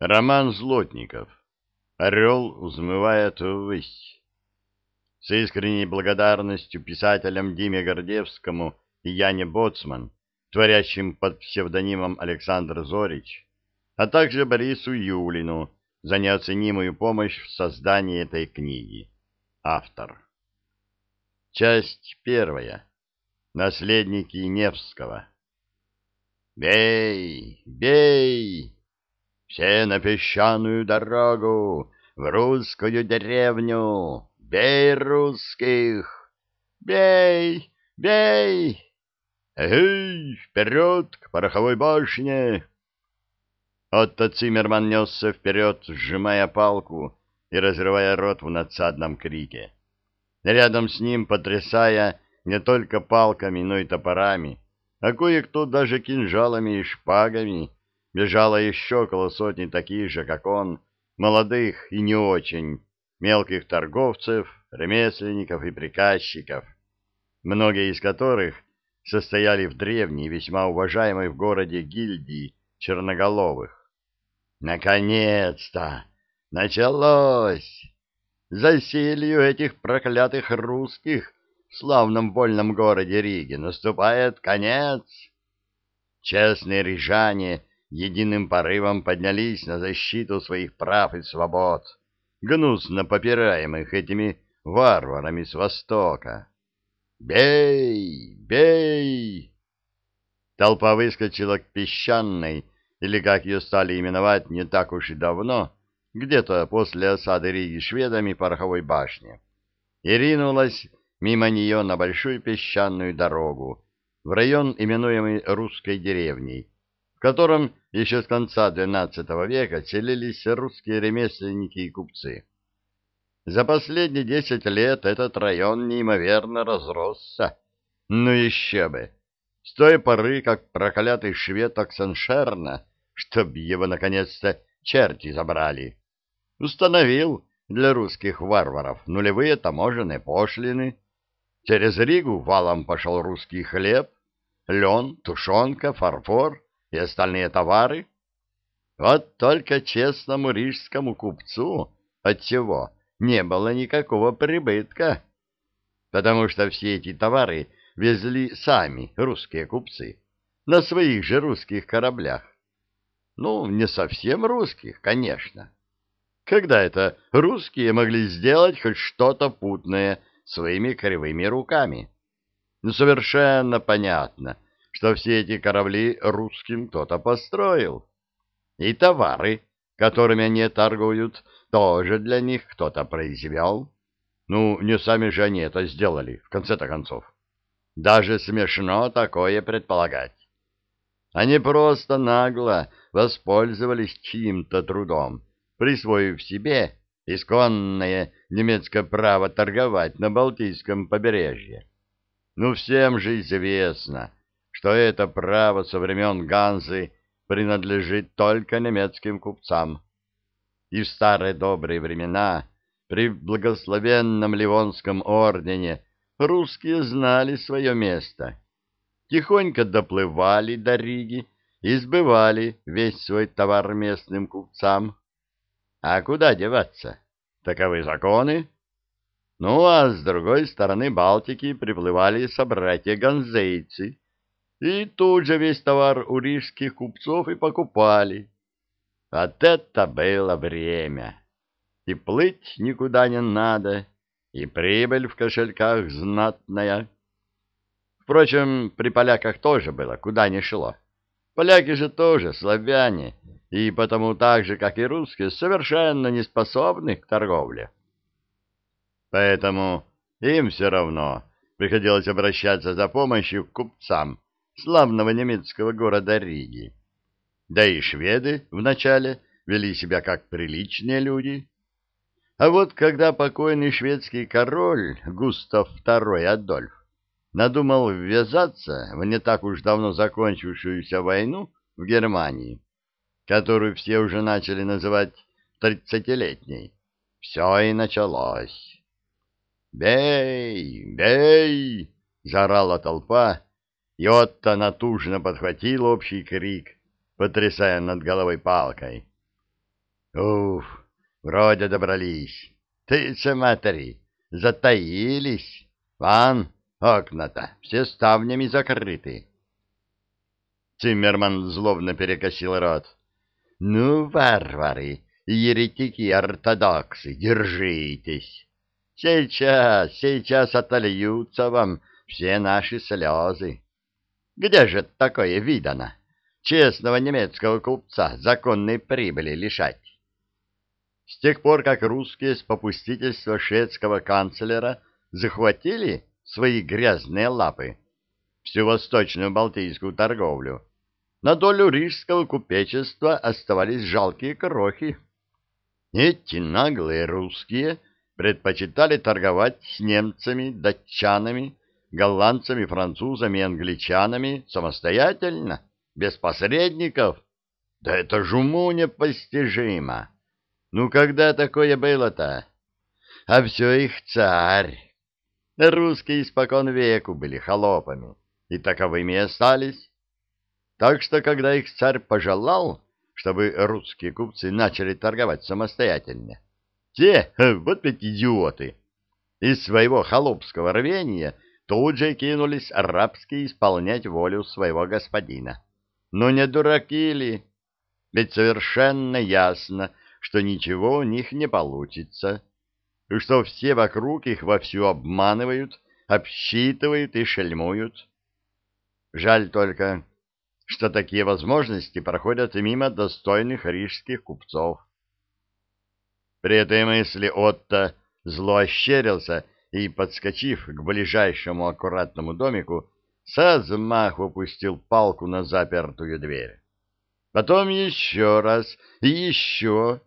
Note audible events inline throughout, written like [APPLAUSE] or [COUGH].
Роман Злотников. Орел взмывает ввысь. С искренней благодарностью писателям Диме Гордевскому и Яне Боцман, творящим под псевдонимом Александр Зорич, а также Борису Юлину за неоценимую помощь в создании этой книги. Автор. Часть первая. Наследники Невского. «Бей! Бей!» Все на песчаную дорогу, в русскую деревню. Бей русских! Бей! Бей! Эй, вперед к пороховой башне! Отто Циммерман несся вперед, сжимая палку и разрывая рот в надсадном крике. Рядом с ним, потрясая не только палками, но и топорами, а кое-кто даже кинжалами и шпагами, бежало еще около сотни таких же, как он, молодых и не очень, мелких торговцев, ремесленников и приказчиков, многие из которых состояли в древней, весьма уважаемой в городе гильдии черноголовых. Наконец-то! Началось! Заселью этих проклятых русских в славном вольном городе Риге наступает конец. Честные рижане — единым порывом поднялись на защиту своих прав и свобод, гнусно попираемых этими варварами с Востока. «Бей! Бей!» Толпа выскочила к песчаной, или, как ее стали именовать не так уж и давно, где-то после осады Риги шведами пороховой башни, и ринулась мимо нее на большую песчаную дорогу, в район, именуемый Русской деревней, котором еще с конца XII века селились русские ремесленники и купцы. За последние десять лет этот район неимоверно разросся. Ну еще бы! С той поры, как проклятый швед Оксеншерна, чтоб его наконец-то черти забрали, установил для русских варваров нулевые таможенные пошлины. Через Ригу валом пошел русский хлеб, лен, тушенка, фарфор и остальные товары? Вот только честному рижскому купцу от чего не было никакого прибытка, потому что все эти товары везли сами русские купцы на своих же русских кораблях. Ну, не совсем русских, конечно. Когда это русские могли сделать хоть что-то путное своими кривыми руками? Ну, совершенно понятно, что все эти корабли русским кто-то построил. И товары, которыми они торгуют, тоже для них кто-то произвел. Ну, не сами же они это сделали, в конце-то концов. Даже смешно такое предполагать. Они просто нагло воспользовались чьим-то трудом, присвоив себе исконное немецкое право торговать на Балтийском побережье. Ну, всем же известно, что это право со времен Ганзы принадлежит только немецким купцам. И в старые добрые времена при благословенном Ливонском ордене русские знали свое место. Тихонько доплывали до Риги и сбывали весь свой товар местным купцам. А куда деваться? Таковы законы. Ну, а с другой стороны Балтики приплывали собратья-ганзейцы, и тут же весь товар у рижских купцов и покупали. Вот это было время! И плыть никуда не надо, и прибыль в кошельках знатная. Впрочем, при поляках тоже было, куда ни шло. Поляки же тоже славяне, и потому так же, как и русские, совершенно не способны к торговле. Поэтому им все равно приходилось обращаться за помощью к купцам, славного немецкого города Риги. Да и шведы вначале вели себя как приличные люди. А вот когда покойный шведский король Густав II Адольф надумал ввязаться в не так уж давно закончившуюся войну в Германии, которую все уже начали называть тридцатилетней, все и началось. «Бей! Бей!» — заорала толпа, и Отто натужно подхватил общий крик, потрясая над головой палкой. Уф, вроде добрались. Ты, матери, затаились. Ван, окна-то все ставнями закрыты. Циммерман злобно перекосил рот. Ну, варвары, еретики-ортодоксы, держитесь. Сейчас, сейчас отольются вам все наши слезы. Где же такое видано? Честного немецкого купца законной прибыли лишать. С тех пор, как русские с попустительства шведского канцлера захватили свои грязные лапы, всю восточную балтийскую торговлю, на долю рижского купечества оставались жалкие крохи. Эти наглые русские предпочитали торговать с немцами, датчанами, голландцами, французами англичанами самостоятельно, без посредников. Да это ж уму непостижимо. Ну, когда такое было-то? А все их царь. Русские испокон веку были холопами, и таковыми и остались. Так что, когда их царь пожелал, чтобы русские купцы начали торговать самостоятельно, те, [LAUGHS] вот ведь идиоты, из своего холопского рвения тут же кинулись арабски исполнять волю своего господина. Но не дураки ли? Ведь совершенно ясно, что ничего у них не получится, и что все вокруг их вовсю обманывают, обсчитывают и шельмуют. Жаль только, что такие возможности проходят мимо достойных рижских купцов. При этой мысли Отто зло ощерился и, подскочив к ближайшему аккуратному домику, со взмаху пустил палку на запертую дверь. Потом еще раз и еще,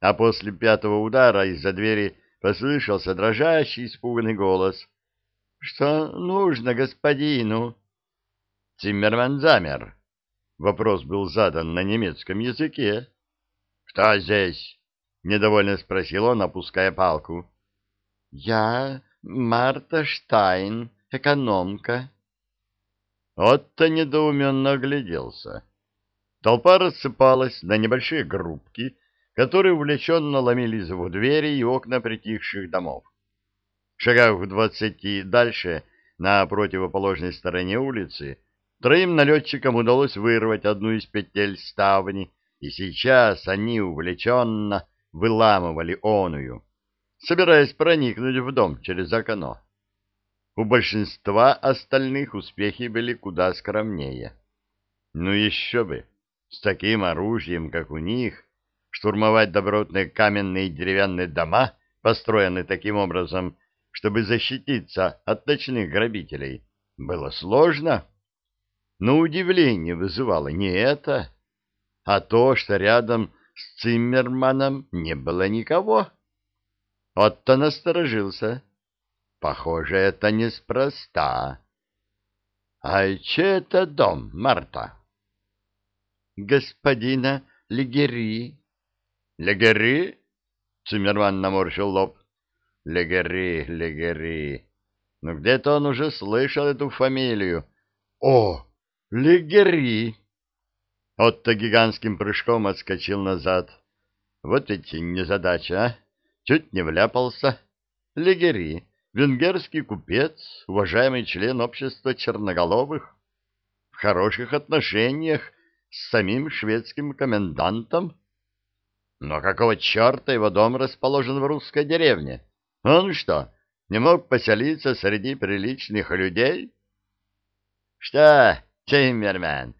а после пятого удара из-за двери послышался дрожащий, испуганный голос. — Что нужно господину? Циммерман замер. Вопрос был задан на немецком языке. — Кто здесь? — недовольно спросил он, опуская палку. — Я Марта Штайн, экономка. Отто недоуменно огляделся. Толпа рассыпалась на небольшие группки, которые увлеченно ломились в двери и окна притихших домов. Шагав в двадцати дальше, на противоположной стороне улицы, троим налетчикам удалось вырвать одну из петель ставни, и сейчас они увлеченно выламывали оную, собираясь проникнуть в дом через окно. У большинства остальных успехи были куда скромнее. Ну еще бы, с таким оружием, как у них, штурмовать добротные каменные и деревянные дома, построенные таким образом, чтобы защититься от ночных грабителей, было сложно. Но удивление вызывало не это, а то, что рядом с Циммерманом не было никого. Отто насторожился. Похоже, это неспроста. — А че это дом, Марта? — Господина Легери, Легери? Циммерман наморщил лоб. Легери, Легери. Ну где-то он уже слышал эту фамилию. О, Легери! Отто гигантским прыжком отскочил назад. Вот ведь незадача, а? Чуть не вляпался. Легери, венгерский купец, уважаемый член общества черноголовых, в хороших отношениях с самим шведским комендантом. Но какого черта его дом расположен в русской деревне? Он что, не мог поселиться среди приличных людей? Что, Чемберман,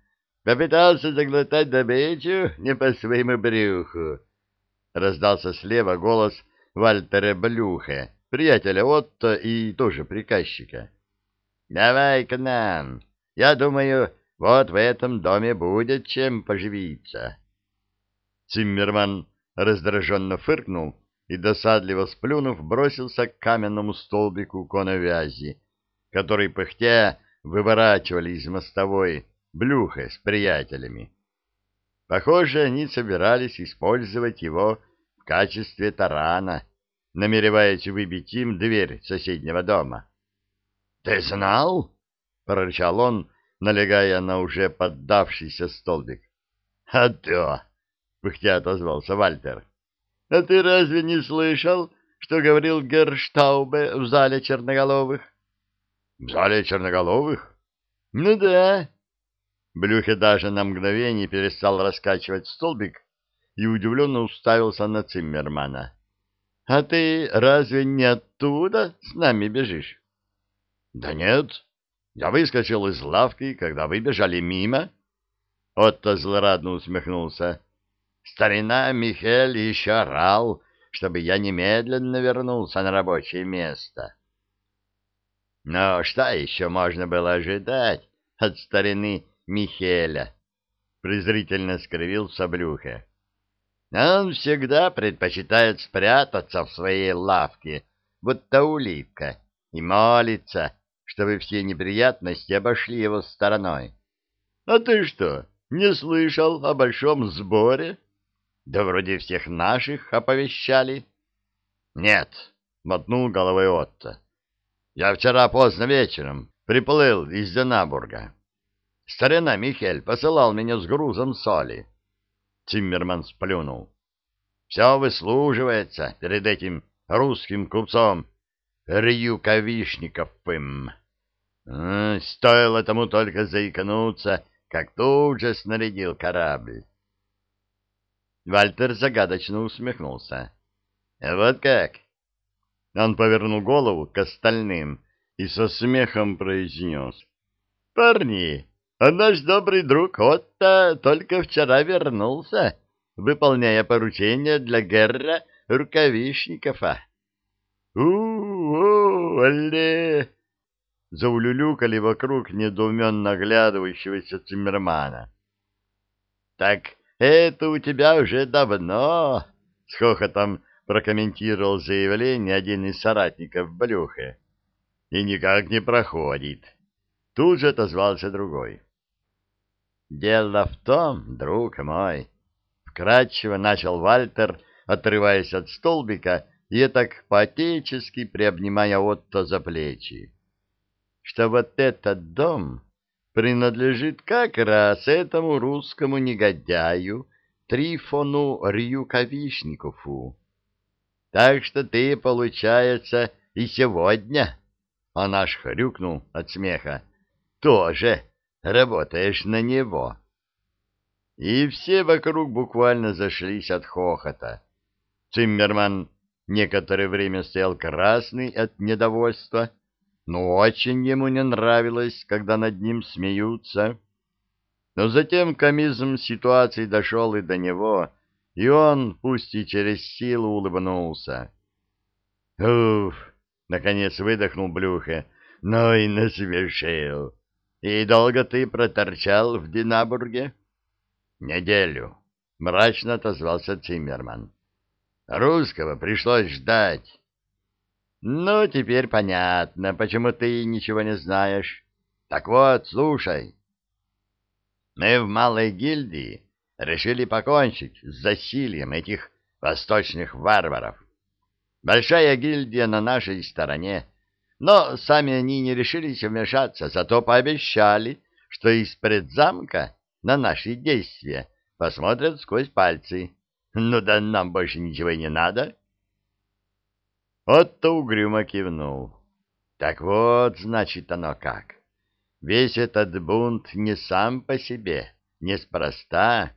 попытался заглотать добычу не по своему брюху? Раздался слева голос Вальтера Блюхе, приятеля Отто и тоже приказчика. Давай к нам. Я думаю, вот в этом доме будет чем поживиться. Циммерман раздраженно фыркнул и, досадливо сплюнув, бросился к каменному столбику коновязи, который, пыхтя, выворачивали из мостовой блюха с приятелями. Похоже, они собирались использовать его в качестве тарана, намереваясь выбить им дверь соседнего дома. — Ты знал? — прорычал он, налегая на уже поддавшийся столбик. — А то! пыхтя отозвался Вальтер. — А ты разве не слышал, что говорил Герштаубе в зале черноголовых? — В зале черноголовых? — Ну да. Блюхе даже на мгновение перестал раскачивать столбик и удивленно уставился на Циммермана. — А ты разве не оттуда с нами бежишь? — Да нет. Я выскочил из лавки, когда вы бежали мимо. Отто злорадно усмехнулся. Старина Михель еще орал, чтобы я немедленно вернулся на рабочее место. Но что еще можно было ожидать от старины Михеля? Презрительно скривился Блюхе. Он всегда предпочитает спрятаться в своей лавке, будто улитка, и молится, чтобы все неприятности обошли его стороной. А ты что, не слышал о большом сборе? Да вроде всех наших оповещали. Нет, мотнул головой Отто. Я вчера поздно вечером приплыл из Денабурга. Старина Михель посылал меня с грузом соли. Циммерман сплюнул. Все выслуживается перед этим русским купцом Рюковишниковым. Стоило тому только заикнуться, как тут же снарядил корабль. Вальтер загадочно усмехнулся. «Вот как?» Он повернул голову к остальным и со смехом произнес. «Парни, а наш добрый друг Отто только вчера вернулся, выполняя поручение для Герра Рукавишникова». «У-у-у-алле!» Заулюлюкали вокруг недоуменно оглядывающегося Циммермана. «Так это у тебя уже давно!» — с хохотом прокомментировал заявление один из соратников Блюхе. «И никак не проходит». Тут же отозвался другой. «Дело в том, друг мой», — вкратчиво начал Вальтер, отрываясь от столбика и так по-отечески приобнимая Отто за плечи, «что вот этот дом принадлежит как раз этому русскому негодяю Трифону Рюковишникову. Так что ты, получается, и сегодня, а наш хрюкнул от смеха, тоже работаешь на него. И все вокруг буквально зашлись от хохота. Циммерман некоторое время стоял красный от недовольства, но очень ему не нравилось, когда над ним смеются. Но затем комизм ситуации дошел и до него, и он, пусть и через силу, улыбнулся. «Уф!» — наконец выдохнул Блюхе. «Ну и насмешил! И долго ты проторчал в Динабурге?» «Неделю», — мрачно отозвался Циммерман. «Русского пришлось ждать». Ну, теперь понятно, почему ты ничего не знаешь. Так вот, слушай. Мы в Малой гильдии решили покончить с засильем этих восточных варваров. Большая гильдия на нашей стороне, но сами они не решились вмешаться, зато пообещали, что из-пред замка на наши действия посмотрят сквозь пальцы. Ну да нам больше ничего не надо. Отто угрюмо кивнул. Так вот, значит, оно как. Весь этот бунт не сам по себе, неспроста.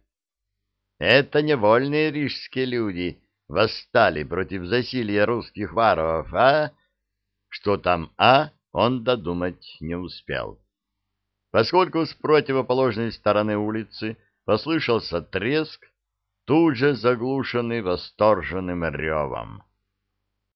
Это невольные рижские люди восстали против засилья русских варваров, а... Что там «а» он додумать не успел. Поскольку с противоположной стороны улицы послышался треск, тут же заглушенный восторженным ревом.